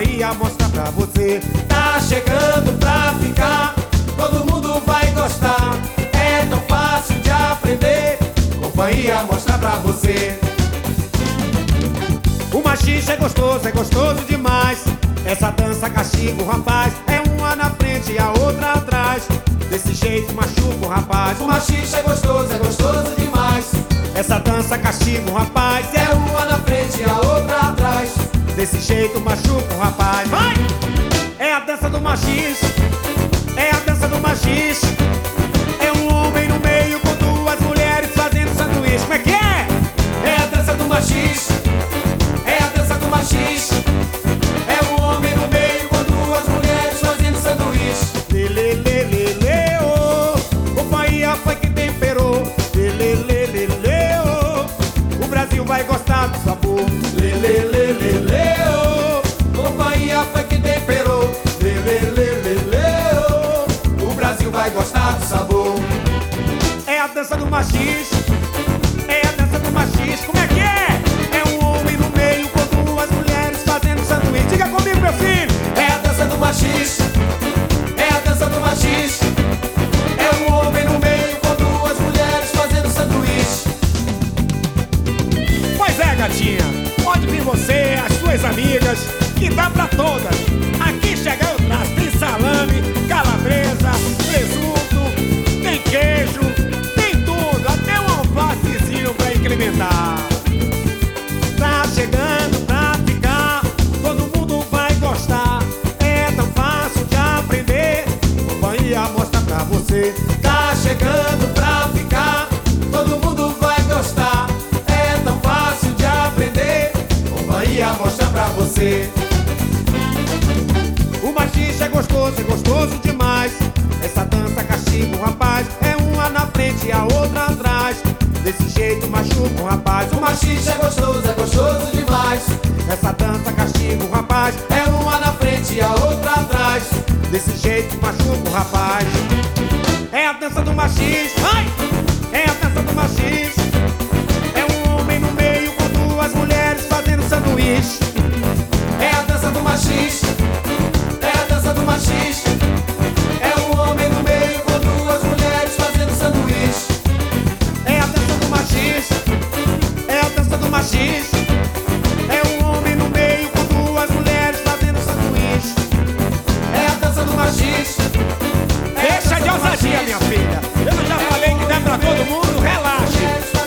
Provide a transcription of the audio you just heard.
companhia mostra pra você. Tá chegando pra ficar, todo mundo vai gostar. É tão fácil de aprender, companhia mostra pra você. O machista é gostoso, é gostoso demais. Essa dança castiga o rapaz, é uma na frente e a outra atrás. Desse jeito machuca o rapaz. O machista é gostoso, é gostoso demais. Essa dança castiga o rapaz, é uma na frente e a outra atrás. Desse jeito machuca o rapaz. Vai! É a dança do machista. É a dança do machista. Sabor. É a dança do machista. É a dança do machista. Como é que é? É um homem no meio com duas mulheres fazendo sanduíche. Diga comigo, meu filho. É a dança do machista. É a dança do machista. É um homem no meio com duas mulheres fazendo sanduíche. Pois é, gatinha. Pode vir você, as suas amigas, que dá pra todas. Você. O machista é gostoso, é gostoso demais. Essa dança castiga o rapaz. É uma na frente e a outra atrás. Desse jeito machuca o rapaz. O machista é gostoso, é gostoso demais. Essa dança castiga o rapaz. É uma na frente e a outra atrás. Desse jeito machuca o rapaz. É a dança do machista. todo mundo relaxe.